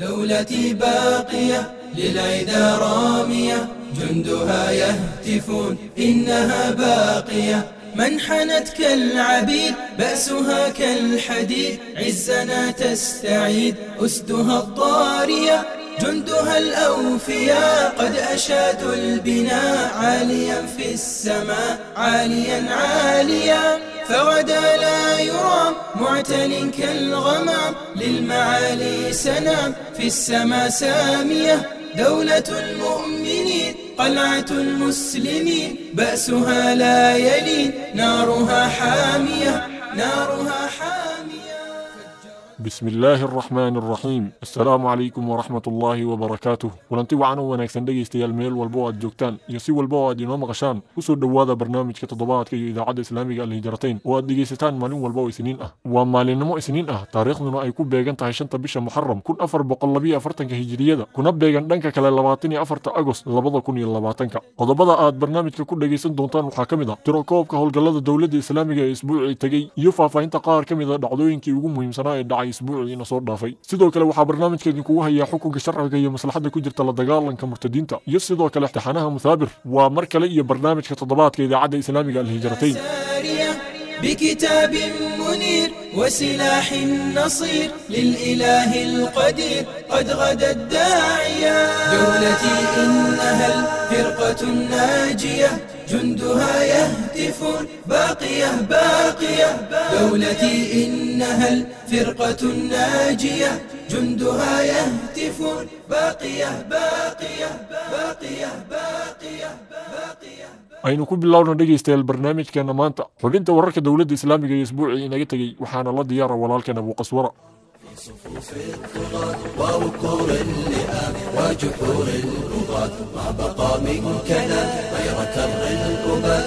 دولتي باقية للعدا رامية جندها يهتفون إنها باقية. منحنت كالعبيد بأسها كالحديد عزنا تستعيد أسدها الطارية جندها الأوفياء. قد أشادوا البناء عاليا في السماء عاليا عاليا. فغدا لا يرام معتل كالغمام للمعالي سنام في السماء سامية دولة المؤمنين قلعة المسلمين بأسها لا يلين نارها حامية نارها بسم الله الرحمن الرحيم السلام عليكم ورحمة الله وبركاته ولنتي وعنو ونكسن دي استيال ميل والبوع الجوكتان يسي والبوع دينو مغشان وصول دوادة برنامج كتضبات كي إذا عد إسلامي قال الهجرتين وادي جيستان مالين والبوع سنين أه وما لنمو سنين أه تاريخ دونو أيكوب بيغان تهيشان تبشا محرم كن أفر بقل بي أفرتن كهجرية دا كن أبيغان دنك كلا لباتيني أفرت أغس لبضا كن يلباتنك وضبضا آد برنامج كل دقيسان اسبوعي أنا صور دافي سيدوك لو حاب برنامج كان يكون هي حقوق الشرعي هي مصلحة كجرت الله دقال لنك مرتدين تا يسيدوك لو مثابر ومركلي برنامج كتطبات كي عدا اسلامي قال الهجرتين بكتاب منير وسلاح نصير للإله القدير. قد غدا الداعية. دولتي إنها الفرقة الناجية. جندها يهتفون باقية باقية. دولتي إنها الفرقة الناجية. جندها يهتفون باقية باقية باقية باقية باقية. Aynu ku bilowna dhegaystayaal barnaamijkeena maanta xubinta wararka dowladda islaamiga iyo isbuucii inaga tegey waxaana la diyaara walaalkeen abuuqaswara ووقور اللئام وجحور الرباط ما بقى من كلام غير كر الأباد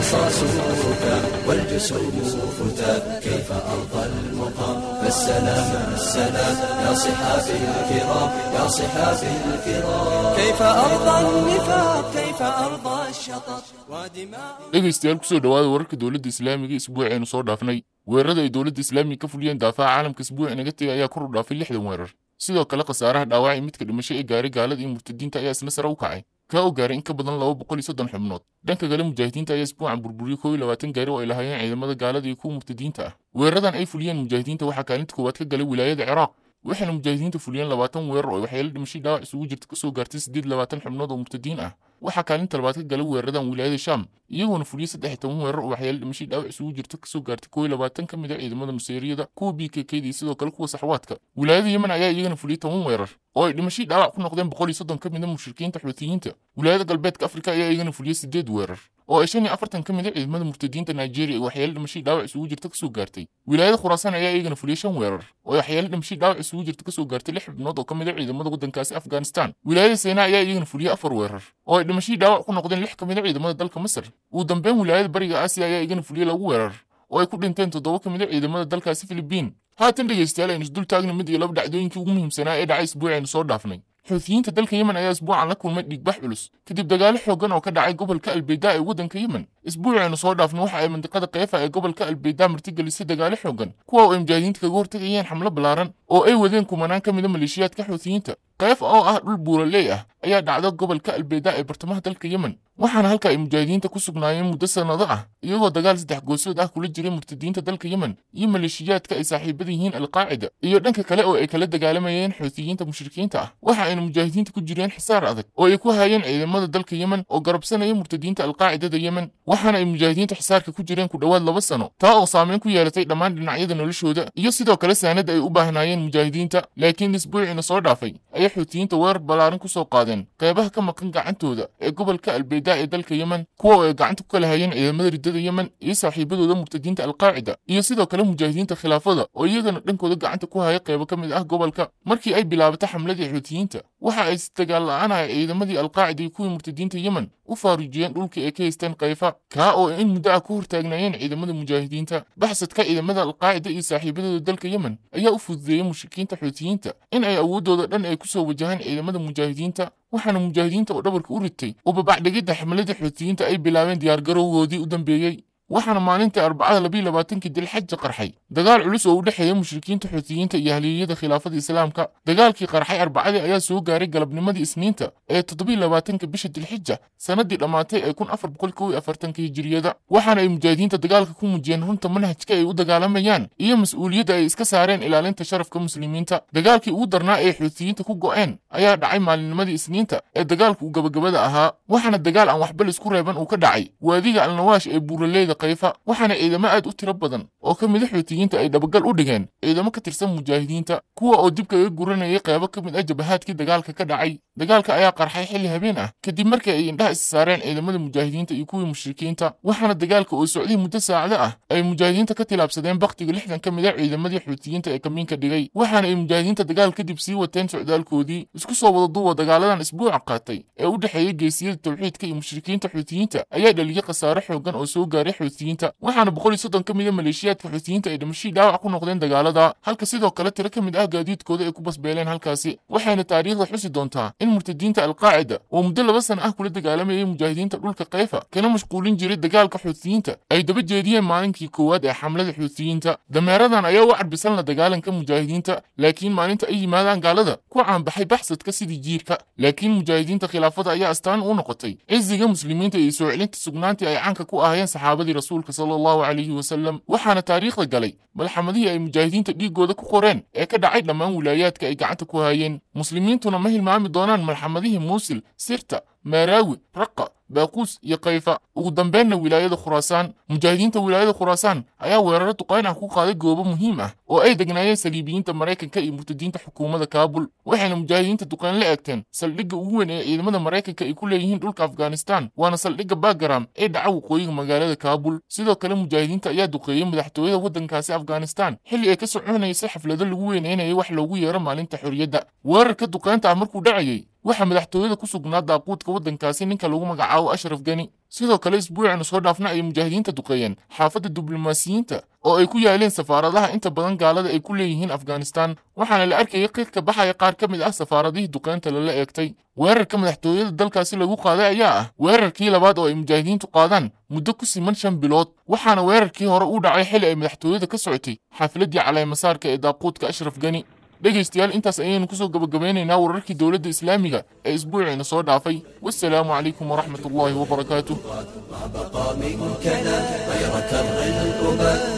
ركام والجسوم فتات كيف أرضى المقام فالسلام السلام يا صحابي الكرام يا صحابي الكرام كيف أرضى النفاق كيف أرضى الشطط ودماء dhegaystayaal kusoo dhowaada wararka dowladda islaamiga isbuuceenu soo dhaafnay weerarada ay dowladda islaamiga ka fuliyeen daafaca caalamka isbuuci naga tegay ayaa kor u dhaafay lixdan weerar sidoo kale khasaaraha dhaawacay midka dhimasho ee gaaray gaalada iyo murtadiinta ayaa isna sare u kacay كاو غاري ان كبدن لو بقول يسودن حبنود دنكا غالي مجاهدين تا يسبوع عن بربوريو كوي لواتن غاري وإلهيين عيد مدى غالا ديكو مبتدين تا. ويردان أي فليان مجاهدين تا وحا كانت كوباتك غالي ولاية العراق waxayna mujaahidiinta fuliyeen labaatan weerar oo waxyeelo dhimashay dhaawac isugu jirta ka soo gaartay siddeed labaatan xubnood oo murtadiin ah. Waxaa kaalinta labaad ka galay weeraradan wilaayada shaam iyagoona fuliyey saddex toban weerar oo waxyeelo dhimashay dhaawac isugu jirta ka soo gaartay koob iyo labaatan ka mid a ciidamada nuseeriyada kuwa b k kda iyo sidoo kale kuwa saxwaadka. Wilaayada yemen ayaa iyagana fuliyey toban weerar oo ay dhimashay dhaawac ku noqdeen boqol iyo soddon ka mid a mushrikiinta xuutiyiinta wilaayada galbeedka afrika ayaa iyagana fuliyey siddeed weerar oo ay shan iyo afartan ka mid a ciidamada murtadiinta nigeria ee waxyeelo dhimashay dhaawac isugu jirta kasoo gaartay wilaayada khuraasaan ayaa iyagana fuliyey shan weerar oo ay waxyeelo dhimashay dhaawac isugu jirta kasoo gaartay lix xubnood oo ka mid a ciidamada waddankaasi afghanistan wilaayada seenaa ayaa iyagana fuliyey afar weerar oo ay dhimashay dhaawac ku noqdeen lix ka mid a ciidamada dalka masar ugu dambeyn wilaayada bariga aasiya ayaa iyagana fuliyey lagu weerar oo ay ku dhinteen toddoba ka mid a ciidamada dalkaasi filibiin haatan dhegaystayaal aynu isdul taagna mid iyo laba dhacdooyinkii ugu muhiimsanaa ee dhacay isbuucaynu soo dhaafnay xuutiyiinta dalka yemen ayaa isbuucan la kulmay dhiigbax culus kadib dagaalo xooggan oo ka dhacay gobolka albeydaa ee waddanka yemen isbuucaynu soo dhaafnay waxa ay mandiqada keefa ee gobolka albeydaa martigelisay dagaalo xooggan kuwa oo ay mujaahidiinta kaga hortegayeen xamlo ballaaran oo ay wadeen kumanaan ka mid a maleeshiyaadka xuutiyiinta كيف أو آه البولية أيا دعدا قبل كأل بيداء برتمه دلك يمن. وحان هلك المجاهدين تكسق نايم مدسة نضاعة أيوه دقال زدح قوسود آه كل جري مرتدين تدلك يمن. يمن لشيات كأي ساحي بديهين القاعدة. ايو دنك كلاقو اي كلاد دقال ميين حوثيين تمشركين تاه وحان المجاهدين تكو جريان حسار أذك. أو ايكو هاين اي لما دلك يمن. أو قرب سنة اي مرتدين القاعدة دا يمن. وحان اي مجاهدين تحسار كو جريان كو دوال لبسانو تا أو سامين كو يالتاي دمان دنعيدن ولشو دا كلا ساند اي اوباه نايين مجاهدين تا. لكن أسبوعين صور دافي. اي xuutiyiinta weerar ballaaran ku soo qaadeen qeybaha ka maqan gacantooda ee gobolka albeydaa ee dalka yemen kuwa oo ay gacanta ku kala hayeen ciidamada riddada yemen iyo saaxiibadooda murtadiinta alqaacida iyo sidoo kale mujaahidiinta khilaafada oo iyagana dhankooda gacanta ku haya qeybo ka mid ah gobolka markii ay bilaabatay xamladii xuutiyiinta waxa ay si dagaal la'aanaya ciidamadii alqaacida iyo kuwii murtadiinta yemen u faaruujiyeen dhulkii ay ka haysteen kayfa kaa oo in muddo ah ku hortaagnaayeen ciidamada mujaahidiinta baxsadka ciidamada alqaacida iyo saaxiibadooda dalka yemen ayaa u fududeeyey mushrikiinta xuutiyiinta in ay awooddooda dhan ay kusoo wajahaan ciidamada mujaahidiinta waxaana mujaahidiinta oo dhabarka u ritay oo babacdhigidda xamladii xuutiyiinta ay bilaabeen diyaargarowgoodii u dambeeyey waxaana maalintii arbacada labiiyo labaatankii dilxaja qarxay dagaal culus oo u dhexeeya mushrikiinta xuutiyiinta iyo haliyeyada khilaafada islaamka dagaalkii qarxay arbacadii ayaa soo gaaray galabnimadii isniinta ee toddobiiyo labaatanka bisha dilxija sanadii dhammaatay ee kun afar boqol kow iyo afartanka hijiriyada waxaana ay mujaahidiinta dagaalka ku muujiyeen runta manhajka ay u dagaalamayaan iyo mas-uuliyadda ay iska saareen ilaalinta sharafka muslimiinta dagaalkii ugu darnaa ee xuutiyiinta ku go'een ayaa dhacay maalinnimadii isniinta ee dagaalka uu gabagabada ahaa waxaana dagaal aan waxba laisku reeban uu ka dhacay waadiga alnawaash ee buuraleyda kayfa? Waxaana ciidamo aad u tiro badan oo ka mida xuutiyiinta ay dhabagal u dhigeen. Ciidamo ka tirsan mujaahidiinta kuwa oo dib kaga guranayay qaybo ka mid ah jabahaadkii dagaalka ka dhacay. Dagaalka ayaa qarxay xilli habeen ah. Kadib markii ay indhaha is saareen ciidamada mujaahidiinta iyo kuwii mushrikiinta waxaana dagaalka oo socday muddo saacado ah ay mujaahidiinta ka tilaabsadeen bakhtiga lixdan ka mid ah ciidamadii xuutiyiinta ee kamiinka dhigay. Waxaana ay mujaahidiinta dagaal kadib sii wateen socdaalkoodii isku soo wada duuba dagaaladan isbuuca qaatay. Ee u dhexeeyay geesiyada tawxiidka iyo mushrikiinta xuutiyiinta ayaa dhaliyay khasaare xoogan oo soo gaaray xuutiyiinta waxaana boqol iyo soddon ka mid a maleeshiyaadka xuutiyiinta ay dhimashadii dhaawac ku noqdeen dagaalada halka sidoo kale tiro ka mid ah gaadiidkooda ay ku basbeeleen halkaasi waxayna taariikhda xusi doontaa in murtadiinta alqaacida oo muddo laba sana ah kula dagaalamayay mujaahidiinta dhulka kayfa kana mashquulin jiray dagaalka xuutiyiinta ay daba jeediyeen maalinkii koowaad ee xamlada xuutiyiinta dameeradan ayaa u carbisan la dagaalanka mujaahidiinta laakiin maalinta ay yimaadaan gaalada ku caanbaxay baxsadka sidii jiirka laakiin mujaahidiinta khilaafada ayaa astaan u noqotay ciziga muslimiinta iyo soo celinta sugnaantii ay caanka ku ahayeen saxaabadii رسولك صلى الله عليه وسلم وحنا تاريخ قالي بالحمدية أي مجاهدين تدي جود كقرن أي كدا عيد لما ولايات كأي قعدت كهاين مسلمين تنا مهل معامي دونان. بالحمدية موسل سرتا مراوي رقة. Baaquus iyo kayfa ugu dambeenna wilaayada khuraasaan mujaahidiinta wilaayada khuraasaan ayaa weeraro duqayn ah ku qaaday goobo muhiim ah oo ay degnaayeen saliibiyiinta maraykanka iyo murtadiinta xukuumadda kaabul waxayna mujaahidiinta duqayn la eegteen saldhigga ugu weyn ee ciidamada maraykanka ay ku leeyihiin dhulka afghanistan waana saldhigga bagaram ee dhaca waqooyiga magaalada kaabul sidoo kale mujaahidiinta ayaa duqeeyey madaxtooyada waddankaasi afghanistan xilli ay ka soconaysay xaflado lagu weyneynayay wax loogu yeero maalinta xorriyadda weerarka duqaynta ah markuu dhacayay waxaa madaxtooyada ku sugnaa daaquudka waddankaasi ninka lagu magacaabo ashraf gani sidoo kale isbuucina soo dhaafna ayay mujaahidiinta duqeeyeen xaafadda diblomaasiyiinta oo ay ku yaaleen safaaradaha inta badan gaalada ay ku leeyihiin afghanistan waxaana la arkayay qiidka baxaya qaar ka mid ah safaaradihii duqeynta lala eegtay weerarka madaxtooyada dalkaasi lagu qaaday ayaa ah weerarkii labaad oo ay mujaahidiintu qaadaan muddo ku siman shan bilood waxaana weerarkii hore u dhacay xilli ay madaxtooyada ka socotay xafiladdii caleemasaarka ee daaquudka ashraf gani dhegaystayaal intaas ayaynu kusoo gabagabeynaynaa wararkii dowladda islaamiga ee isbuuciina soo dhaafay wassalaamu calaykum waraxmat ullaahi wabarakaatuh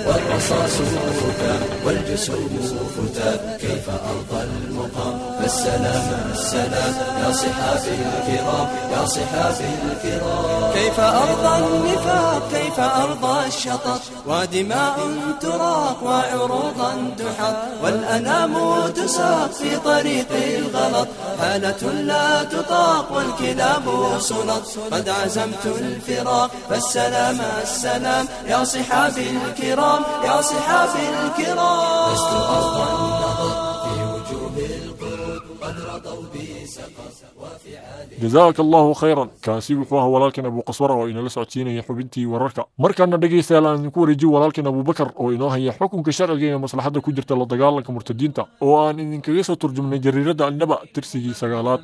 والرصاص فتى والجسوم فتى كيف أرضى فالسلام السلام يا صحابي الكرام يا صحابي الكرام كيف أرضى النفاق كيف أرضى الشطط. ودماء تراق وعروضا تحط. والأنام تساق في طريق الغلط. حالة لا تطاق والكلاب سلط. قد عزمت الفراق. فالسلام السلام يا صحابي الكرام يا صحابي الكرام. لست أرضى جزاك الله خيرا. كاسي بفاه ولكن أبو قصورة وإن لا سوتين هي حبنتي وركا مركا ان دغيس لا أن كو رجي ولكن أبو بكر أو انه هي حكم كشر الجيم مصلحته كجرت لا دغالك مرتدينتا وأن ان كيسو ترجمنا جريرة النبا ترسي سغالات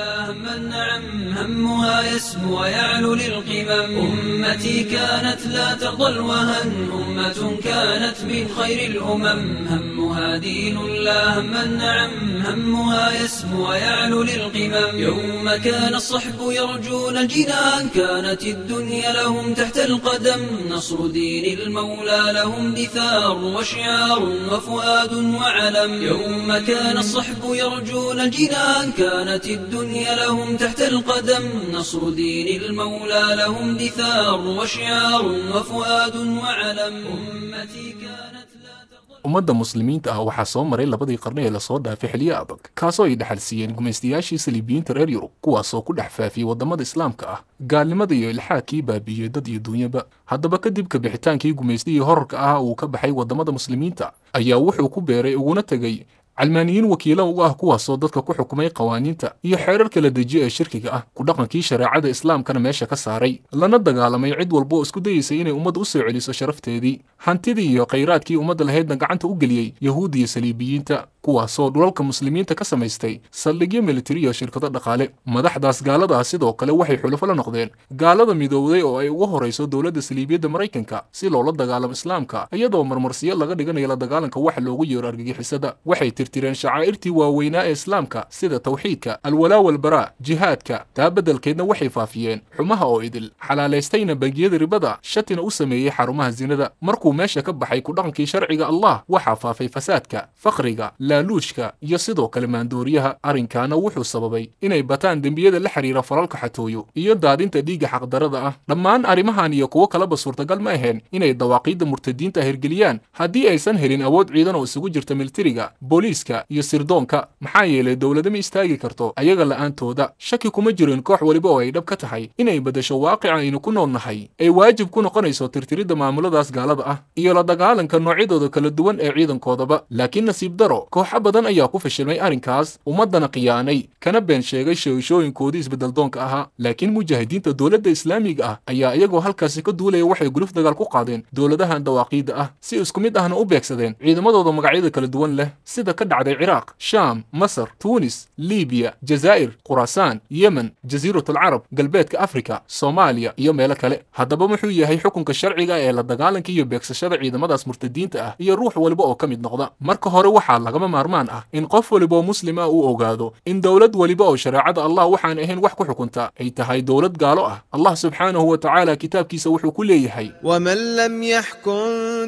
دين الله من نعم همها يسمو ويعلو للقمم أمتي كانت لا ترضى الوهن أمة كانت من خير الأمم. همها دين الله من نعم همها يسمو ويعلو للقمم يوم كان الصحب يرجون الجنان كانت الدنيا لهم تحت القدم. نصر دين المولى لهم دثار وشعار وفؤاد وعلم. يوم كان الصحب يرجون الجنان كانت الدنيا لهم تحت القدم نصر دين المولى لهم دثار وشعار وفؤاد وعلم أمتي كانت لا ترضى ummadda muslimiinta ah waxaa soo maray labadii qarni ee lasoo dhaafay xilyo adag kaasoo ay dhexal siiyeen gumaystayaashii saliibiyiinta reer yurub kuwaasoo ku dhex faafiyey waddamada islaamka ah gaalnimada iyo ilxaadkii baabiiyey dad iyo duunyaba haddaba kadib kabixitaankii gumaystihii horarka ah uu ka baxay waddamada muslimiinta ayaa wuxuu ku beeray uguna tegey calmaaniyiin wakiilo u ah kuwaasoo dadka ku xukumay qawaaniinta iyo xeerarka la dejiyo ee shirkiga ah ku dhaqankii shareecada islaamkana meesha ka saaray lana dagaalamay cid walba oo isku dayaysay inay ummadda u soo celiso sharafteedii hantidii iyo khayraadkii ummadda lahaydna gacanta u geliyey yahuudda iyo saliibiyiinta kuwaasoo dhulalka muslimiinta ka samaystay saldhigyo militari iyo shirkado dhaqaale madaxdaas gaalada ah sidoo kale waxay xulufo la noqdeen gaalada midowday oo ay uga horayso dowladda saliibiyadda maraykanka si loola dagaalamo islaamka iyadoo marmarsiyo laga dhiganayo la dagaalanka waxa loogu yeero argagixisada waxay tirtireen shacaa'irtii waaweynaa ee islaamka sida tawxiidka alwalaa walbaraa jihaadka taa beddelkeedna waxay faafiyeen xumaha oo idil xalaalaystayna bangiyada ribada shatina u sameeyey xarumaha zinada markuu meesha ka baxay ku dhaqankii sharciga allah waxaa faafay fasaadka faqriga laaluushka iyo sidoo kale maandooriyaha arrinkaana wuxuu sababay inay bataan dembiyada la xiriira falalka xatooyo iyo daadinta dhiigga xaqdarada ah dhammaan arrimahan iyo kuwo kaleba suurtagal ma aheen inay dawaaqiidda murtadiinta hirgeliyaan haddii aysan helin awood ciidan oo isugu jirta militariga booliiska iyo sirdoonka maxaa yeelay dowlada ma istaagi karto ayaga la'aantooda shaki kuma jirin koox weliba oo ay dhab ka tahay inay beddesho waaqica aynu ku nool nahay ay waajib ku noqonayso tirtiridda maamuladaas gaalada ah iyo la dagaalanka noocyadooda kala duwan ee ciidankoodaba laakiin nasiib daro kooxo badan ayaa ku fashilmay arrinkaas ummaddana khiyaanay kana been sheegay sheegashooyinkoodii isbeddeldoonka ahaa laakiin mujaahidiinta dowladda islaamiga ah ayaa iyagoo halkaasi ka duulaya waxay guluf dagaal ku qaadeen dowladahan dawaaqiidda ah si isku mid ahna u beegsadeen ciidamadooda magacyada kala duwan leh sida كدعد العراق شام مصر تونس ليبيا جزائر قراسان يمن جزيرة العرب قلبيت كأفريكا صوماليا يوم يلك لك هذا بمحوية هي حكم كالشرع إلى إلى كي يبكس يبيك سشبع إذا مدى مرتدين تأه. هي الروح والبؤو كم يدنغضا مركو هورو وحال لغم مارمان أه. إن قف والبؤو مسلمة أو أوغادو إن دولد والبؤو شرع عدا الله وحان إهن وحكو حكمتا أي تهاي دولد قالوا أه. الله سبحانه وتعالى كتاب كي سوحو كل يحي ومن لم يحكم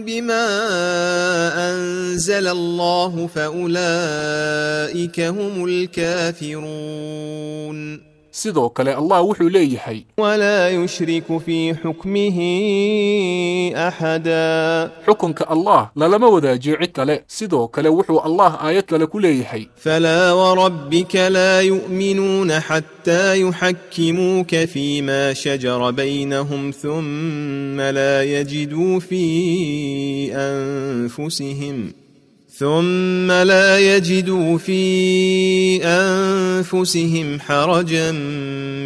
بما أنزل الله فأولا أولئك هم الكافرون. سيدوك الله وحو ليحي. ولا يشرك في حكمه أحدا. حكمك الله للم وذا جعت له سيدوك وحو الله آيات لك ليحي. فلا وربك لا يؤمنون حتى يحكموك فيما شجر بينهم ثم لا يجدوا في أنفسهم. ثم لا يجدوا في أنفسهم حرجا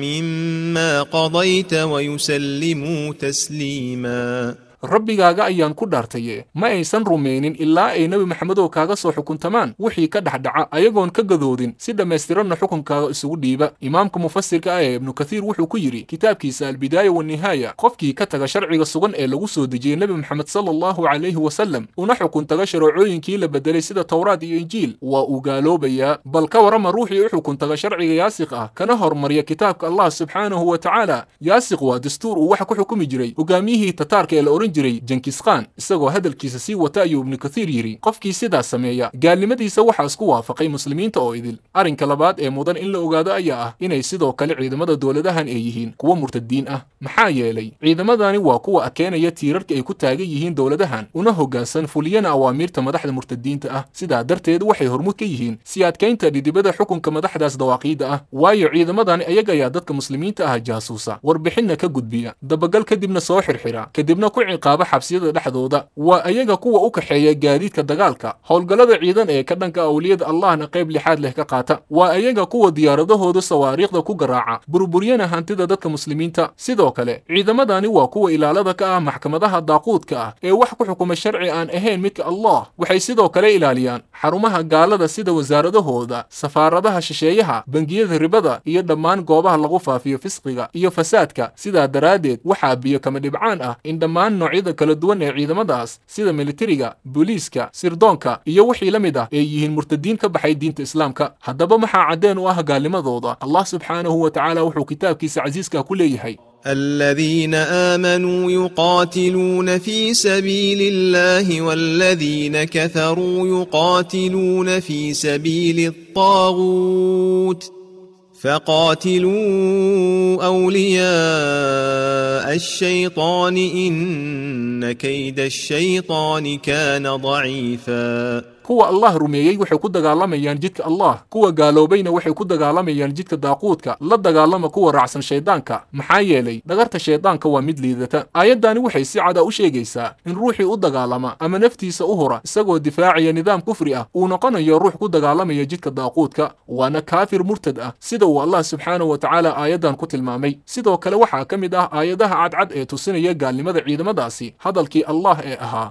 مما قضيت ويسلموا تسليما. ربي غاغا ايان كودارتي ما ايسان رومينين إلا اي نبي محمدو كاغا سو حكم تمان وحي كدحدعا ايغون كغدودين سيدا ميسترن حكم كاغا اسو ديبا امامك مفسر كاي ابن كثير وحو كيري كتاب كيسا البدايه والنهايه قفكي كتغ شرعي سوغن اي لوو سو دجي نبي محمد صلى الله عليه وسلم ونحكم تغ شرعوين كي لبدلي سيدا توراد اي انجيل وا اوغالوبيا بل كورم روحي وحو كنت شرعي jiray jenkiskaan isagoo hadalkiisa sii wata ayuu ibnu kathiir yidhi qofkii sidaas sameeya gaalnimadiisa waxaa isku waafaqay muslimiinta oo idil arrinka labaad ee mudan in la ogaado ayaa ah inay sidoo kale ciidamada dowladahan ay yihiin kuwa murtadiin ah maxaa yeelay ciidamadani waa kuwa adkeenaya tiirarka ay ku taagan yihiin dowladahan una hoggaansan fuliyana awaamiirta madaxda murtadiinta ah sidaa darteed waxay hormud ka yihiin sii adkaynta dhidibada xukunka madaxdaas dawaaqiidda ah waayo ciidamadani ayaga ayaa dadka muslimiinta ah jaasuusa warbixinna ka gudbiya dabagal kadibna soo xirxira kadibna ku ciqaaba xabsiyada dhexdooda waa ayaga kuwa u kaxeeya gaadiidka dagaalka howlgallada ciidan ee ka dhanka awliyada allahna qayb lixaad leh ka qaata waa ayaga kuwa diyaaradahooda sawaariikhda ku garaaca burburyana hantida dadka muslimiinta sidoo kale ciidamadani waa kuwa ilaalada ka ah maxkamadaha daaquudka ah ee wax ku xukuma sharci aan ahayn midka allah waxay sidoo kale ilaaliyaan xarumaha gaalada sida wasaaradahooda safaaradaha shisheeyaha bangiyada ribada iyo dhammaan goobaha lagu faafiyo fisqiga iyo fasaadka sidaa daraaddeed waxaa biyo kama dhibcaan ah in dhammaan noocyada kala duwan ee ciidamadaas sida militariga booliiska sirdoonka iyo wixii la mid ah ay yihiin murtadiin ka baxay diinta islaamka haddaba maxaa caddeen u ah gaalnimadooda allah subxaanahu wa tacaala wuxuu kitaabkiisa casiiska ku leeyahay الذين آمنوا يقاتلون في سبيل الله والذين كفروا يقاتلون في سبيل الطاغوت فقاتلوا أولياء الشيطان إن كيد الشيطان كان ضعيفا. Kuwa allah rumeeyey waxay ku dagaalamayaan jidka allah kuwa gaaloobayna waxay ku dagaalamayaan jidka daaquudka la dagaalama kuwa raacsan shayddaanka maxaa yeelay dhagarta shayddaanka waa mid liidata aayaddani waxay si cada u sheegaysaa in ruuxii u dagaalama ama naftiisa u hura isagoo difaacaya nidaam kufri ah uu noqonayo ruux ku dagaalamaya jidka daaquudka waana kaafir murtad ah sida uu allah subxaanahu wa tacaala aayaddan ku tilmaamay sidoo kale waxaa ka mid ah aayadaha cadcad ee tusinaya gaalnimada ciidamadaasi hadalkii allah ee ahaa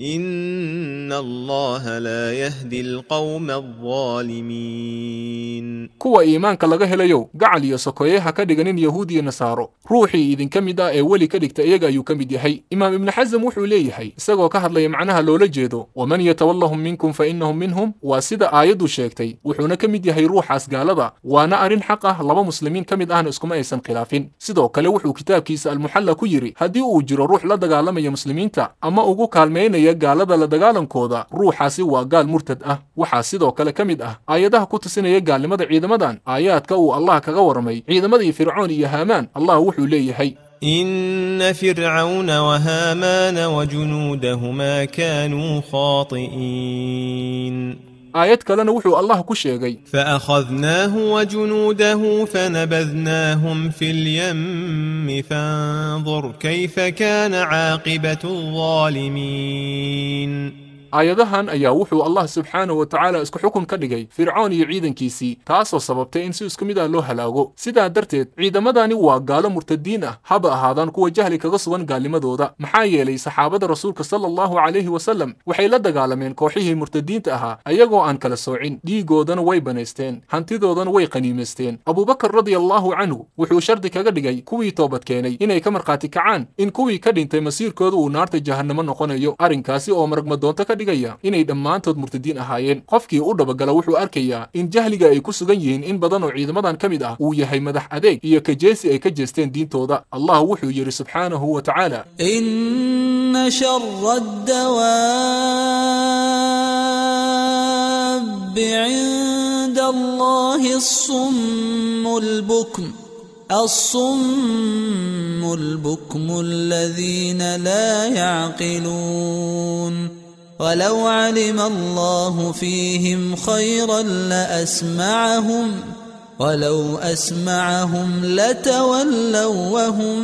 إن الله لا يهدي القوم الظالمين iyo nasaaro ruuxii idinka mid ah ee weli ka dhigta iyaga ayuu ka mid yahay imaam ibnu xasam wuxuu leeyahay isagoo ka hadlaya macnaha loola jeedo waman yatawallahum minkum fa innahum minhum waa sida aayaddu sheegtay wuxuuna ka mid yahay ruuxaas gaalada waana arrin xaq ah laba muslimiin ka mid ahna iskuma aysan khilaafin sidoo kale wuxuu kitaabkiisa almuxalla ku yidhi haddii uu jiro ruux la dagaalamaya muslimiinta ama ugu kaalmaynaya يا قال بلا دقالن كودا روح حاسي وقال مرتد آه وحاسي دو كلا كميد آه آياده كوت سنة يا قال لماذا عيد مدان آيات كو الله كغور مي عيد مدي فرعون يا هامان الله وحو لي هي إن فرعون وهامان وجنودهما كانوا خاطئين kalena wuxuu allah ku sheegay فأخذناه وجنوده فنبذناهم في اليم فانظر كيف كان عاقبة الظالمين. Aayadahan ayaa wuxuu allah subxaanahu wa tacaala isku xukun ka dhigay fircoon iyo ciidankiisii taasoo sababtay in si isku mid ah loo halaago sidaa darteed ciidamadani waa gaalo murtadiin ah haba ahaadaan kuwa jahli kaga sugan gaalnimadooda maxaa yeelay saxaabada rasuulka sala allahu calayhi wasallam waxay la dagaalameen kooxihii murtadiinta ahaa ayagoo aan kala soocin dhiigoodana way banaysteen hantidoodana way qaniimaysteen abubakar radia allahu canhu wuxuu shardi kaga dhigay kuwii toobad keenay inay ka markhaati kacaan in kuwii ka dhintay masiirkooda uu naarta jahannamo noqonayo arrinkaasi oo maragmadoonto ka دیگری. این ایده مان تود مرتدین اهاین قفکی اوردا بگلوح و آرکیا. این جهلی جای کسگین این بدن و عید مدن کمیده. أو یه مدح عدیق. یه کجیس ای کجستن دین تودا. الله وحی یه سبحانه و تعالا. إن شر الدواب عند الله الصم البكم الصم البكم الذين لا يعقلون ولو علم الله فيهم خيرا لأسمعهم ولو أسمعهم لتولوا وهم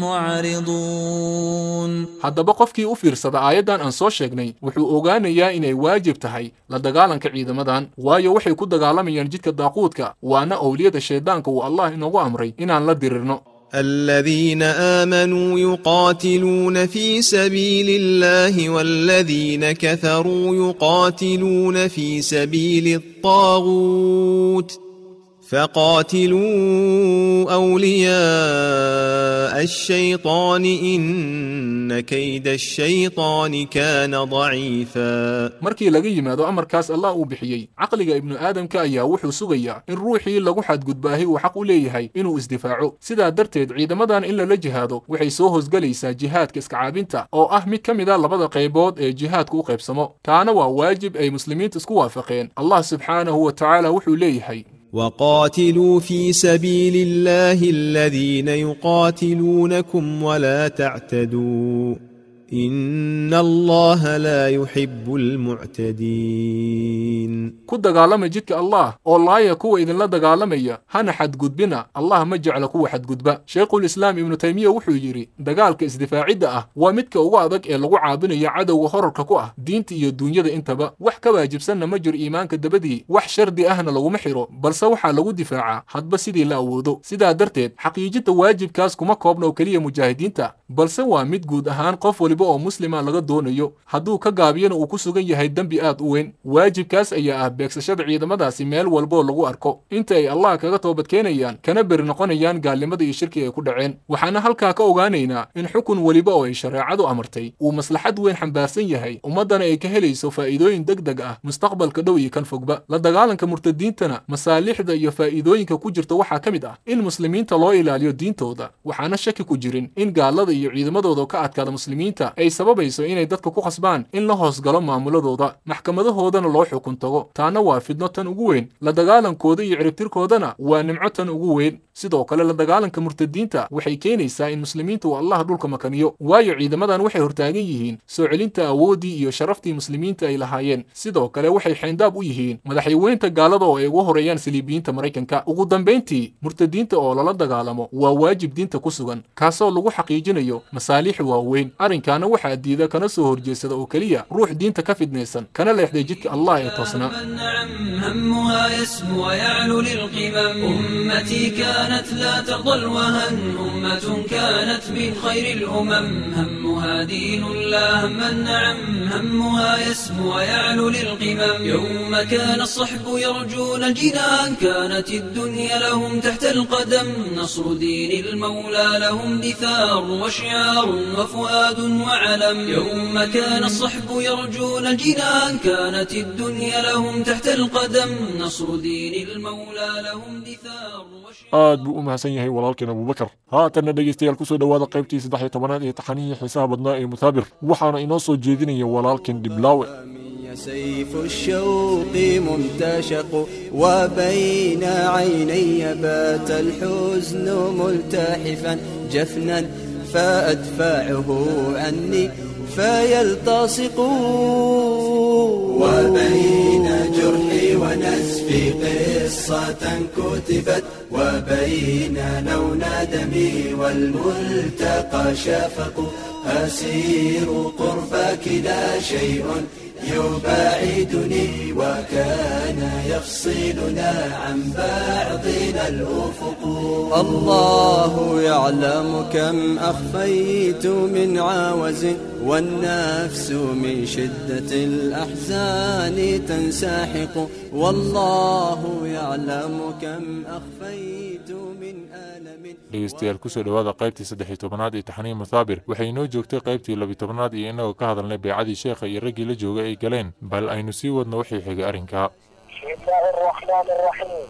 معرضون haddaba qofkii u fiirsada aayaddan aan soo sheegnay wuxuu ogaanayaa inay waajib tahay la dagaalanka ciidamadan waayo waxay ku dagaalamayaan jidka daaquudka waana owliyada shayddaanka uu allah inoogu amray inaan la dirirno الذين آمنوا يقاتلون في سبيل الله والذين كفروا يقاتلون في سبيل الطاغوت. فقاتلوا أولياء الشيطان إن كيد الشيطان كان ضعيفا markii laga yimaado amarkaas allah uu bixiyey caqliga ibnu aadamka ayaa wuxuu sugayaa in ruuxii lagu xadgudbaahi uu xaq u leeyahay inuu isdifaaco sidaa darteed ciidamadan in lala jihaado waxay soo hosgelaysaa jihaadka iskacaabinta oo ah mid ka mid a labada qaybood ee jihaadku u qaybsamo taana waa waajib ay muslimiinta isku waafaqeen allah subxaanahu wa tacaala wuxuu leeyahay وقاتلوا في سبيل الله الذين يقاتلونكم ولا تعتدوا. إن الله لا يحب المعتدين ku dagaalama jidka allah oo laaya kuwa idinla dagaalamaya hana xadgudbina allah ma jecla kuwa xadgudba shaykhulislaam ibnu taymiya wuxuu yidhi dagaalka isdifaacidda ah waa midka ugu adag ee lagu caabinayo cadowga horarka ku ah diinta iyo duunyada intaba wax ka waajibsanna ma jiro iimaanka dabadii wax shardi ahna laguma xiro balse waxaa lagu difaacaa hadba sidii la awoodo sidaa darteed xaqiijinta waajibkaas kuma koobna oo keliya mujaahidiinta balse waa mid guud ahaan qof waliba oo muslima laga doonayo hadduu ka gaabiyana uu ku sugan yahay dembi aad u weyn waajibkaas ayaa ah beegsashada ciidamadaasi meel walboo lagu arko inta ay allah kaga toobadkeenayaan kana beri noqonayaan gaalnimada iyo shirkiga ay ku dhaceen waxaana halkaa ka ogaanaynaa in xukun weliba oo ay shareecadu amartay uu maslaxad weyn xambaarsan yahay ummaddana ay ka helayso faa'iidooyin deg deg ah mustaqbalka dhow iyo kan fogba la dagaalanka murtadiintana masaalixda iyo faa'iidooyinka ku jirta waxaa ka mid ah in muslimiinta loo ilaaliyo diintooda waxaana shaki ku jirin in gaalada iyo ciidamadooda ka adkaada muslimiinta ay sababayso inay dadka ku khasbaan in la hoosgalo maamuladooda maxkamadahoodana loo xukun tago taana waa fidno tan ugu weyn la dagaalankooda iyo ciribtirkoodana waa nimco tan ugu weyn sidoo kale la dagaalanka murtadiinta waxay keenaysaa in muslimiinta uu allah dhulka makaniyo waayo ciidamadan waxay hortaagan yihiin soo celinta awooddii iyo sharaftii muslimiinta ay lahaayeen sidoo kale waxay xeyndaab u yihiin madaxyaweynta gaalada oo ay ugu horeeyaan saliibiyiinta maraykanka ugu dambayntii murtadiinta oo lala dagaalamo waa waajib diinta ku sugan kaasoo lagu xaqiijinayo masaalix waaweyn كان وحد ديدا كان سهر جيسة أوكلية روح دين تكفي نيسان. كان لا يحدي جدك الله يتوصنا همها يسمو ويعلو للقمم. أمتي كانت لا تضل وهن. أمة كانت من خير الأمم. همها دين لا هم النعم همها يسمو ويعلو للقمم. يوم كان الصحب يرجون الجنان كانت الدنيا لهم تحت القدم. نصر دين المولى لهم دثار وشعار وفؤاد وعلم. يوم كان الصحب يرجون الجنان كانت الدنيا لهم تحت القدم. نصر دين المولى لهم دثار وشعار. buu u mahadsan yahay walaalkeen abubakar haatanna dhegaystayaal kusoo dhowaada qaybtii saddex iyo tobanaad ee taxanihii badnaa ee muthaabir waxaana inoo soo jeedinaya walaalkeen dhiblaawe سيف الشوق ممتشق وبين عيني بات الحزن ملتحفا. جفنا فأدفعه عني فيلتصق. وبين جرحي ونزفي قصة كتبت وبين لون دمي والملتقى شفق أسير قربك لا شيء يباعدني وكان يفصلنا عن بعضنا الأفق الله يعلم كم أخفيت من عاوز والنفس من شدة الأحزان تنساحق والله يعلم كم أخفيت من ألم dhegeystayaal kusoo dhowaada qaybtii saddex iyo tobanaad ee taxaniin muthaabir waxay inoo joogtay qaybtii labi tobanaad iyo innagoo ka hadalnay beecadii sheekha iyo raggii la jooga ay galeen bal aynu sii wadno wixii xigay arrinkaa بسم الله الرحمن الرحيم.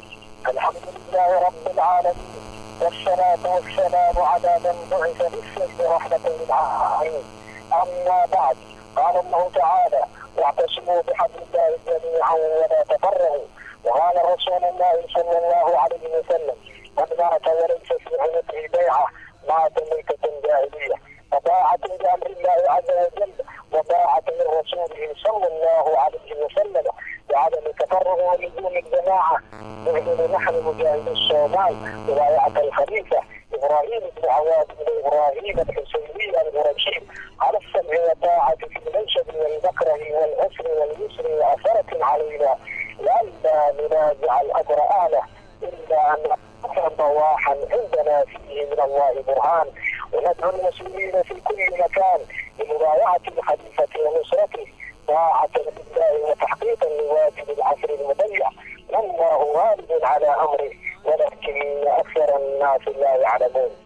الحمد لله رب العالمين والصلاة والسلام على من بعث بالسلم رحمة للعالمين. أما بعد قال الله تعالى واعتصموا بحبل الله جميعا ولا تفرقوا. وقال رسول الله صلى الله عليه وسلم من مات وليس في عنقه بيعة مات ميتة جاهلية. وطاعة لأمر الله عز وجل وطاعة لرسوله صلى الله عليه وسلم وعدم تفرغ ولزوم الجماعة. نعلن نحن مجاهدي الصومال ولاية الخليفة إبراهيم بن عواد بن إبراهيم الحسيني الغرشي على السمع والطاعة في المنشد والمكره والعسر واليسر وأثرة علينا. لئلا ننازع الأمر آله إلا أن نكون ضواحا عندنا فيه من الله برهان. وندعو المسؤولين في كل مكان لمبايعة الخليفة ونصرته طاعة لله وتحقيقا لواجب العصر المضيع. والله غالب على أمره ولكن أكثر الناس لا يعلمون.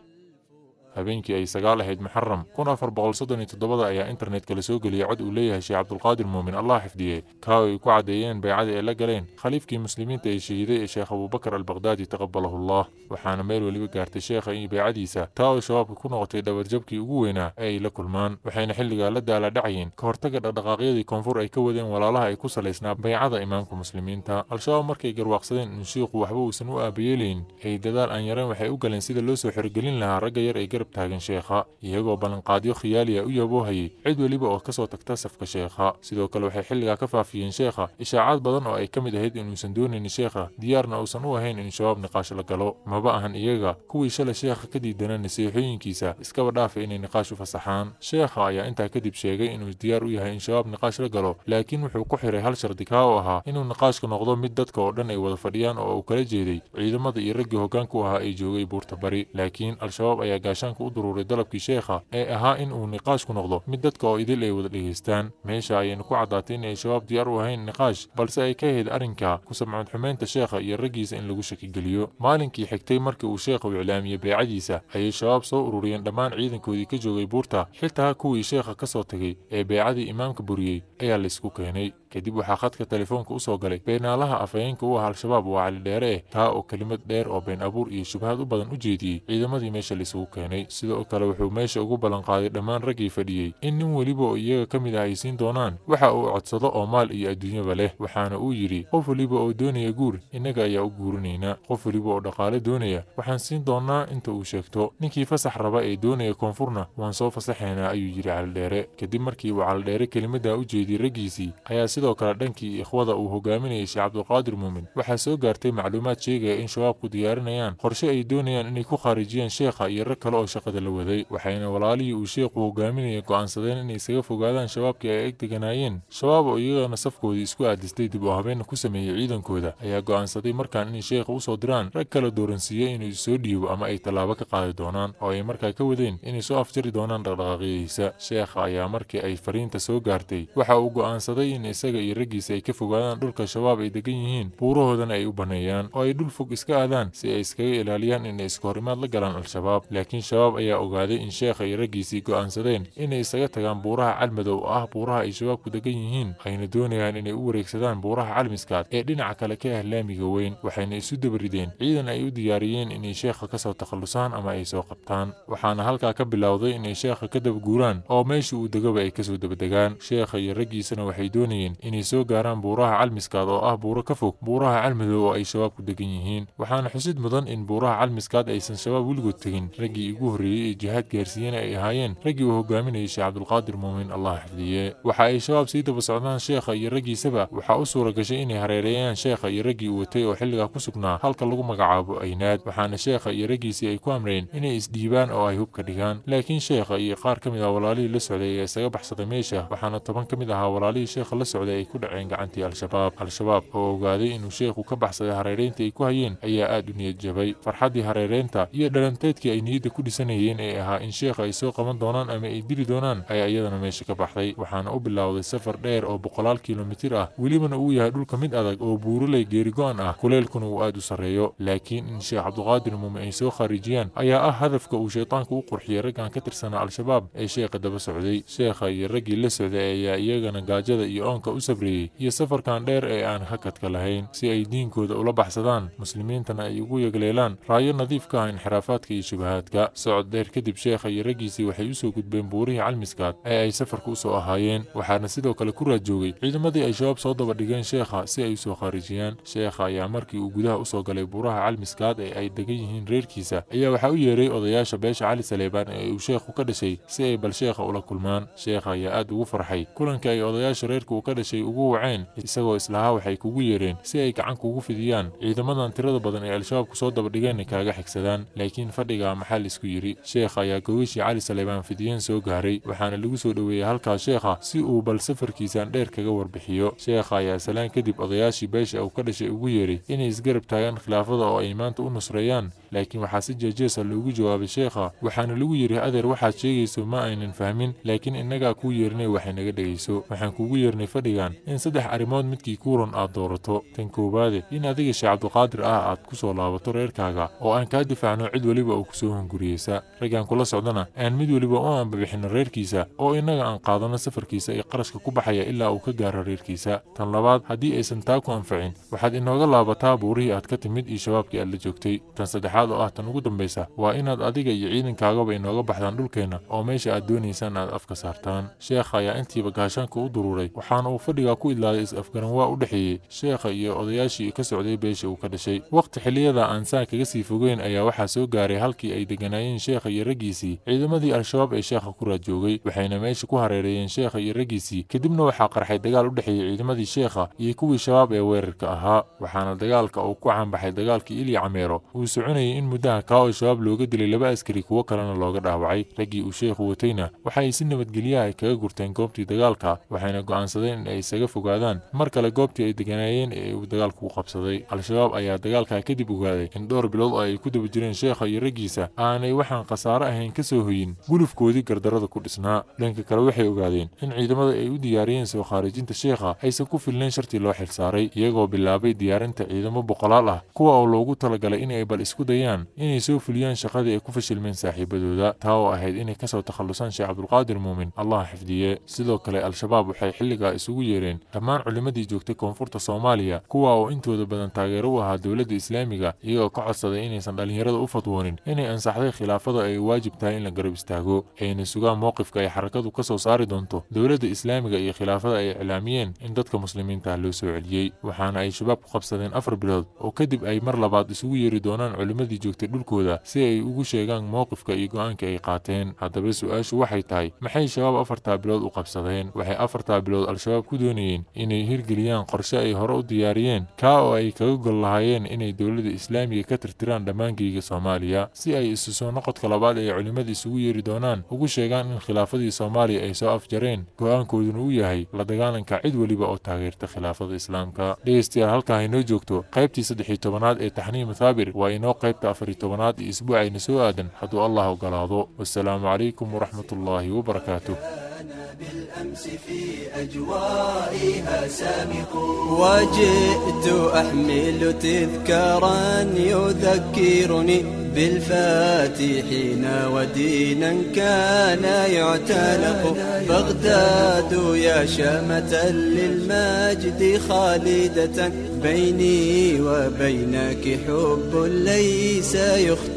Habeenkii ay sagaal ahayd muxaram kun afar boqol soddon iyo toddobada ayaa internetka la soo geliyey cod uu leeyahay sheekh cabdulqaadir muumin allah xifdiyey kaa ay ku caddeeyeen baycadii ay la galeen khaliifkii muslimiinta ee shahiiday ee sheekh abubakar albaqdaadi taqabalahullah waxaana meel weliba gaartay sheekha iyo baycadiisa taa oo shabaabka ku noqotay dhabarjabkii ugu weynaa ee ay la kulmaan waxayna xilligaa la daala dhacayeen ka hortaga dhaqdhaqaaqyadii koonfur ay ka wadeen walaalaha ay ku salaysnaa baycada imaamka muslimiinta al-shabaab markay garwaaqsadeen in shiikhu waxba uusan u aabayeelayn ay dadaal aan yareen waxay u galeen sida loo soo xirigelin lahaa ragga yar ee garab taagan sheekha iyagoo ballanqaadyo khiyaaliya u yaboohayay cid weliba oo kasoo tagta safka sheekha sidoo kale waxay xilligaa ka faafiyeen sheekha ishaacaad badan oo ay ka mid ahayd inuusan doonaynin sheekha diyaarna uusan u ahayn in shabaab niqaash la galo maba ahan iyaga kuwii shalay sheekha ka diidana nasiixooyinkiisa iskaba dhaafa inay niqaash u fasaxaan sheekha ayaa intaa kadib sheegay inuu diyaar u yahay in shabaab niqaash la galo laakiin wuxuu ku xiray hal shardi kaa oo ahaa inuu niqaashka noqdo mid dadka oo dhan ay wada fadhiyaan oo uu kala jeeday ciidamada iyo raggii hoggaanka u ahaa ay joogay buurta bari laakiin al-shabaab ayaa gaashaan gaashaanka u duruuray dalabkii sheekha ee ahaa in uu niqaash ku noqdo mid dadka oo idil ay wada dhegaystaan meesha ayayna ku caddaatay in ay shabaab diyaar u ahayn niqaash balse ay ka ahayd arrinka ku samcad xumeynta sheekha iyo raggiisa in lagu shakigeliyo maalinkii xigtay markii uu sheekhu iclaamiyey beecadiisa ayay shabaab soo ururiyeen dhammaan ciidankoodii ka joogay buurta xitaa kuwii sheekha ka soo tegay ee beecadii imaamka buriyey ayaa laysku keenay kadib waxaa khadka telefoonka u soo galay beenaalaha afhayeenka u ah al-shabaab waa cali dheere eh taa oo kelimad dheer oo been abuur iyo shubhaad u badan u jeediyey ciidamadii meesha laysugu keenay sidoo kale wuxuu meesha ugu ballanqaaday dhammaan raggii fadhiyey in nin weliba oo iyaga ka mid ah ay siin doonaan waxa uu codsado oo maal iyo adduunyaba leh waxaana uu yidhi qof weliba oo doonaya guur innaga ayaa u guurinaynaa qof weliba oo dhaqaale doonaya waxaan siin doonnaa inta uu sheegto. Ninkii fasax raba ee doonaya koonfurna waan soo fasaxaynaa ayuu yidhi calidheere kadib markii uu calidheere kelimaddaa u jeediyey raggiisii ayaa sidoo kale dhankii ikhwada uu hogaaminayay sheekh cabdulqaadir muumin waxaa soo gaartay macluumaad sheegaya in shabaabku diyaarinayaan qorshe ay doonayaan inay ku khaarijiyaan sheekha iyo rag kale oo shaqada la waday. Waxayna walaalihii uu sheekhu hogaaminayay go'aansadeen inay isaga fogaadaan shabaabkii ay eg deganaayeen. Shabaab oo iyagana safkoodii isku aadistay dib u habeenna ku sameeyey ciidankooda ayaa go'aansaday markaan inay sheekha u soo diraan rag kala dooransiiyey inuu soo dhiibo ama ay tallaabo ka qaadi doonaan oo ay markaa ka wadeen inay soo afjari doonaan dhaqdhaqaaqyadiisa. Sheekha ayaa markii ay fariinta soo gaartay waxa uu go'aansaday in isaga iyo raggiisa ay ka fogaadaan dhulka shabaab ay degan yihiin. Buurahoodana ay u banneeyaan oo ay dhul fog iska aadaan si ay iskaga ilaaliyaan inay iska horimaad la galaan al-shabaab laakiin shabaab ayaa ogaaday in sheekha iyo raggiisii go'aansadeen inay isaga tagaan buuraha calmadow oo ah buuraha ay shabaabku degan yihiin ayna doonayaan inay u wareegsadaan buuraha calmiskaad ee dhinaca kale ka ah laamiga weyn waxayna isu dabarideen ciidan ay u diyaariyeen inay sheekha ka soo takhallusaan ama ay soo qabtaan. Waxaana halkaa ka bilowday inay sheekha ka dabaguuraan oo meesha uu degaba ay ka soo dabadegaan. Sheekha iyo raggiisana waxay doonayeen inay soo gaaraan buuraha calmiskaad oo ah buuro ka fog buuraha calmadow oo ay shabaabku degan yihiin waxaana xusid mudan in buuraha calmiskaad aysan shabaab weligood tegin raggii ugu horreeyey ee jihaad gaarsiiyena ay ahaayeen raggii uu hogaaminayay sheekh cabdulqaadir muumin allah xifdiye waxa ay shabaab sii daba socdaan sheekha iyo raggiisaba waxaa u suura gashay inay hareereeyaan sheekha iyo raggii uu watay oo xilligaa ku sugnaa halka lagu magacaabo aynaad waxaana sheekha iyo raggiisii ay ku amreen inay isdhiibaan oo ay hubka dhigaan laakiin sheekha iyo qaar ka mid ah walaalihii la socday ayaa isaga baxsaday meesha waxaana toban ka mid ahaa walaalihii sheekha la socday ay ku dhaceen gacantii al-shabaab. Al-shabaab oo ogaaday inuu sheekhu ka baxsaday hareereynta ay ku hayeen ayaa aad u niyad jabay. Farxaddii hareereynta iyo dhalanteedkii ay niyadda ku dhisanayeen ee ahaa in sheekha ay soo qaban doonaan ama ay dili doonaan ayaa iyadana meesha ka baxday. Waxaana u bilowday safar dheer oo boqolaal kilomitir ah welibana uu yahay dhulka mid adag oo buuraley geerigo'an ah. Kuleelkuna uu aad u sarreeyo laakiin in sheekh cabdulqaadir muumin ay soo khaarijiyaan ayaa ah hadafka uu shaytaanku u qurxiyey raggan ka tirsanaa al-shabaab ee sheekha daba socday. Sheekha iyo raggii la socday ayaa iyagana gaajada iyo oonka u sabriyey iyo safarkan dheer ee aan hakadka lahayn si ay diinkooda ula baxsadaan muslimiintana ay ugu yegleelaan raayo nadiif ah inxiraafaadka iyo shubahaadka. Socod dheer kadib sheekha iyo raggiisii waxay u soo gudbeen buurihii calmiskaad ee ay safarka u soo ahaayeen waxaana sidoo kale ku raad joogay ciidamadii ay shabaab soo daba dhigeen sheekha si ay u soo khaarijiyaan sheekha ayaa markii uu gudaha u soo galay buuraha calmiskaad ee ay degan yihiin reerkiisa ayaa waxaa u yeeray odayaasha beesha cali saleebaan ee uu sheekhu ka dhashay si ay bal sheekha ula kulmaan. Sheekha ayaa aad ugu farxay. Kulanka ay odayaasha reerka uu ka dhashay ugu waceen isagoo islahaa waxay kugu yeereen si ay gacan kugu fidiyaan ciidamadan tirada badan ee al-shabaabku soo daba dhigeenna kaaga xigsadaan. Laakiin fadhiga maxaa la isku yidhi sheekha ayaa gogashii cali saleebaan fidiyeen soo gaaray waxaana lagu soo dhoweeyey halkaas sheekha si uu bal safarkiisan dheer kaga warbixiyo. Sheekha ayaa salaan kadib odayaashii beesha uu ka dhashay ugu yeeray inay isgarab taagaan khilaafada oo ay maanta u nusreeyaan laakiin waxaa si jeejeesa loogu jawaabay sheekha waxaana lagu yidhi adeer waxaad sheegayso ma aynan fahmin laakiin innagaa kuu yeernay waxay naga dhegayso waxaan kuugu yeernay fadhigan in saddex arrimood midkii kuuran aad doorato tan koowaade in adiga sheekh cabdulqaadir ah aad ku soo laabato reerkaaga oo aan kaa difaacno cid weliba oo ku soo hunguriyeysa. Raggaan kula socdana aan mid weliba u aanbabixino reerkiisa oo innaga aan qaadano safarkiisa iyo qarashka ku baxaya ilaa uu ka gaaro reerkiisa. Tan labaad haddii aysan taa ku anficin waxaad inooga laabataa buurihii aad ka timid iyo shabaabkii aad la joogtay. Tan saddexaad oo ah tan ugu dambaysa waa inaad adiga iyo ciidankaagaba inooga baxdaan dhulkeenna oo meesha aad doonaysaan aad afka saartaan. Sheekha ayaa intiiba gaashaanka u duruuray waxaana uu fadhigaa ku idlaaday is-afgaran waa u dhexeeyey. Sheekha iyo odayaashii ka socday beesha uu ka dhashay. Waqti xilliyada aan saan kaga sii fogeyn ayaa waxaa soo gaaray halkii ay deganaayeen sheekha iyo raggiisii. Ciidamadii al-shabaab ee sheekha ku raad joogay waxayna meesha ku hareereeyeen sheekha iyo raggiisii. Kadibna waxaa qarxay dagaal u dhexeeyey ciidamadii sheekha iyo kuwii shabaab ee weerarka ahaa waxaana dagaalka uu ku caanbaxay dagaalkii ilya cameero uu soconayay in muddaha kaa oo shabaab looga dilay laba askari kuwo kalena looga dhaawacay. Raggii uu sheekhu watayna waxa ay si nabadgelyaha ay kaga gurteen goobtii dagaalka waxayna go'aansadeen in ay isaga fogaadaan. Mar kale goobtii ay deganaayeen ee uu dagaalku u qabsaday al-shabaab ayaa dagaalkaa kadib ogaaday in dhowr bilood oo ay ku daba jireen sheekha iyo raggiisa aanay waxaan khasaare ahayn ka soo hoyin gulufkoodii gardarada ku dhisnaa. Dhanka kale waxay ogaadeen in ciidamada ay u diyaariyeen soo khaarijinta sheekha aysan ku filnayn shartii loo xilsaaray iyagoo bilaabay diyaarinta ciidamo boqolaal ah kuwa oo loogu talagalay inay bal isku dayaan inay soo fuliyaan shaqadii ay ku fashilmeen saaxiibadooda taa oo ahayd inay ka soo takhallusaan sheekh cabdulqaadir muumin. Allah xifdiye. Sidoo kale al-shabaab waxay xilligaa isugu yeereen dhammaan culimmadii joogtay koonfurta soomaaliya kuwa oo intooda badan taageero u ahaa dowladda islaamiga iyagoo ka codsaday inaysan dhallinyarada u fadwoonin inay ansaxday khilaafada ay waajib tahay in la garab istaago ayna sugaan mowqifka ay xarakadu ka soo saari doonto dowladda islaamiga iyo khilaafada ay iclaamiyeen in dadka muslimiinta loo soo celiyey waxaana ay shabaab ku qabsadeen afar bilood oo kadib ay mar labaad isugu yeeri doonaan culimmadii joogtay dhulkooda si ay ugu sheegaan mowqifka iyo go'aanka ay qaateen. Haddaba su'aashu waxay tahay maxay shabaab afartaa bilood u qabsadeen? Waxay afartaa bilood al-shabaab ku doonayeen inay hirgeliyaan qorshe ay hore u diyaariyeen kaa oo ay kaga gol lahaayeen inay dowladda islaamiga ka tirtiraan dhammaangeyga soomaaliya si ay isu soo noqodka labaad ee culimmada isugu yeeri doonaan ugu sheegaan in khilaafadii soomaaliya ay soo afjareen go'aankooduna uu yahay la dagaalanka cid weliba oo taageerta khilaafada islaamka dhegeystayaal halkaa inoo joogto qaybtii saddex iyo tobanaad ee taxniim thaabir waa inoo qaybta afar iyo tobanaad iyo isbuucayna soo aadan hadduu allah ogolaado wasalaamu calaykum waraxmat ullaahi wabarakaatuh بالأمس في أجوائها سامق وجئت أحمل تذكارا يذكرني بالفاتحين ودينا كان يعتنق. بغداد يا شامة للمجد خالدة. بيني وبينك حب ليس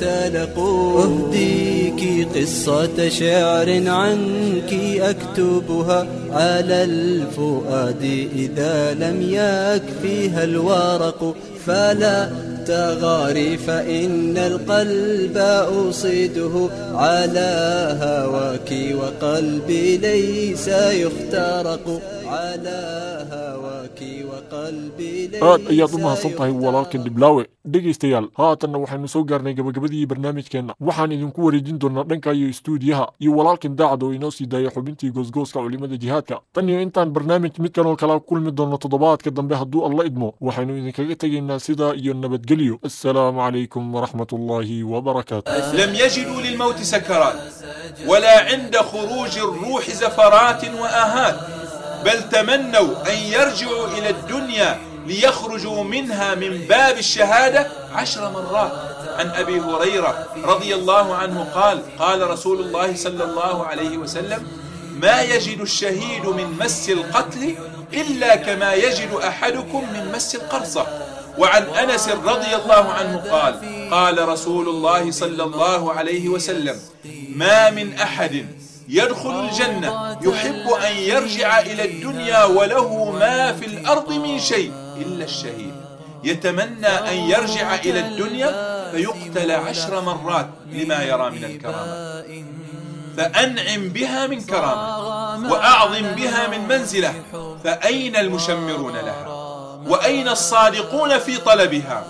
يختلق أهديك قصة شعر عنك أكتبها على الفؤاد. إذا لم يكفيها الورق فلا تغاري فإن القلب أصيده على هواك. وقلبي ليس يخترق على هواك. Aad ayaad u mahadsan tahay walaalkan dhiblaawe dhegaystayaal haatanna waxaynu soo gaarnay gabagabadii barnaamijkeenna waxaan idinku wareejin doonaa dhanka iyo istuudiyaha iyo walaalkan daacad oo inoo sii daaya xubintii goosgooska culimada jihaadka tan iyo intaan barnaamij midkan oo kala kulmi doono toddobaadka dambe hadduu alla idmo waxaynu idinkaga tegaynaa sidaa iyo nabadgelyo assalaamu calaykum waraxmat ullaahi wabarakaatu لم يجدوا للموت سكرات ولا عند خروج الروح زفرات وآهات بل تمنوا أن يرجعوا إلى الدنيا ليخرجوا منها من باب الشهادة عشر مرات. عن أبي هريرة رضي الله عنه قال قال رسول الله صلى الله عليه وسلم ما يجد الشهيد من مس القتل إلا كما يجد أحدكم من مس القرصة. وعن أنس رضي الله عنه قال قال رسول الله صلى الله عليه وسلم ما من أحد يدخل الجنة. يحب أن يرجع إلى الدنيا وله ما في الأرض من شيء إلا الشهيد. يتمنى أن يرجع إلى الدنيا فيقتل عشر مرات لما يرى من الكرامة. فأنعم بها من كرامة وأعظم بها من منزلة. فأين المشمرون لها؟ وأين الصادقون في طلبها؟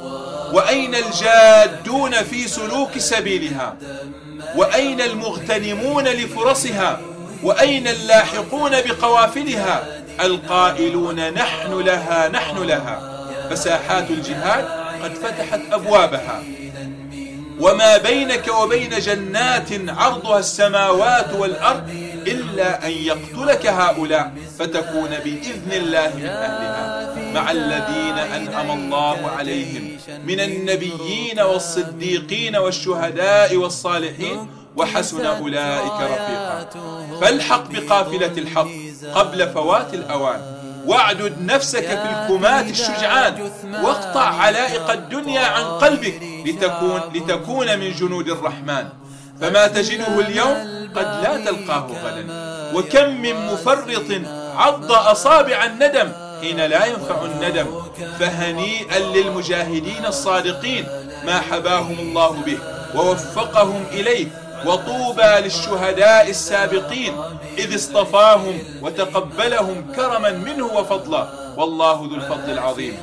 وأين الجادون في سلوك سبيلها؟ وأين المغتنمون لفرصها؟ وأين اللاحقون بقوافلها؟ القائلون نحن لها نحن لها. فساحات الجهاد قد فتحت أبوابها. وما بينك وبين جنات عرضها السماوات والأرض إلا أن يقتلك هؤلاء فتكون بإذن الله من أهلها. مع الذين أنعم الله عليهم من النبيين والصديقين والشهداء والصالحين وحسن أولئك رفيقا. فالحق بقافلة الحق قبل فوات الأوان. واعدد نفسك في الكمات الشجعان واقطع علائق الدنيا عن قلبك لتكون, لتكون من جنود الرحمن. فما تجده اليوم قد لا تلقاه غدا. وكم من مفرط عض أصابع الندم حين لا ينفع الندم. فهنيئا للمجاهدين الصادقين ما حباهم الله به ووفقهم إليه. وطوبى للشهداء السابقين إذ اصطفاهم وتقبلهم كرما منه وفضلا. والله ذو الفضل العظيم.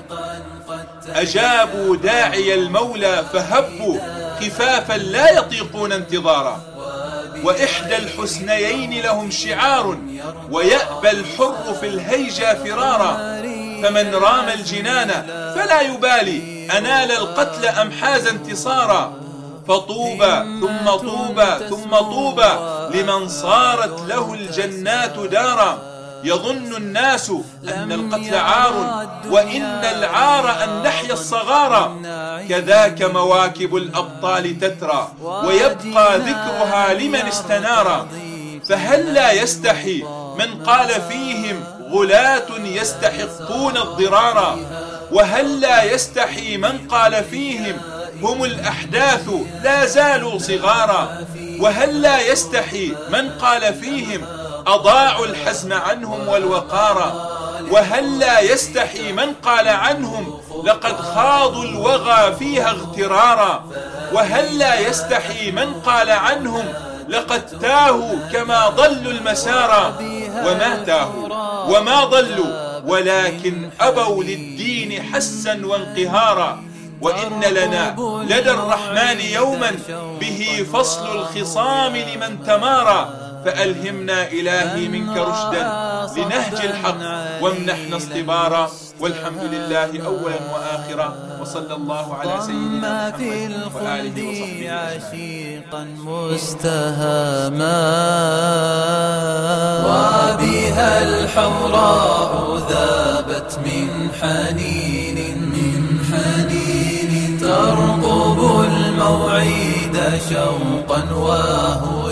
أجابوا داعي المولى فهبوا. خفافا لا يطيقون انتظارا. وإحدى الحسنيين لهم شعار ويأبى الحر في الهيجا فرارا. فمن رام الجنان فلا يبالي أنال القتل أم حاز انتصارا. فطوبى ثم طوبى ثم طوبى لمن صارت له الجنات دارا. يظن الناس أن القتل عار وإن العار أن نحيا الصغار. كذاك مواكب الأبطال تترى ويبقى ذكرها لمن استنار فهل لا يستحي من قال فيهم غلاة يستحقون الضرار وهل لا يستحي من قال فيهم هم الأحداث لا زالوا صغارا؟ وهل لا يستحي من قال فيهم أضاعوا الحزم عنهم والوقار وهل لا يستحي من قال عنهم لقد خاضوا الوغى فيها اغترارا؟ وهل لا يستحي من قال عنهم لقد تاهوا كما ضلوا المسارا؟ وما تاهوا وما ضلوا ولكن أبوا للدين حسا وانقهارا. وإن لنا لدى الرحمن يوما به فصل الخصام لمن تمارى فألهمنا إلهي منك رشدا لنهج الحق وامنحنا اصطبارا. والحمد لله أولا وآخرا. وصلى الله على سيدنا محمد وآله وصحبه. عشيقا مستهاما. وبها الحوراء ذابت من حنين من حنين. ترقب الموعد شوقا وهو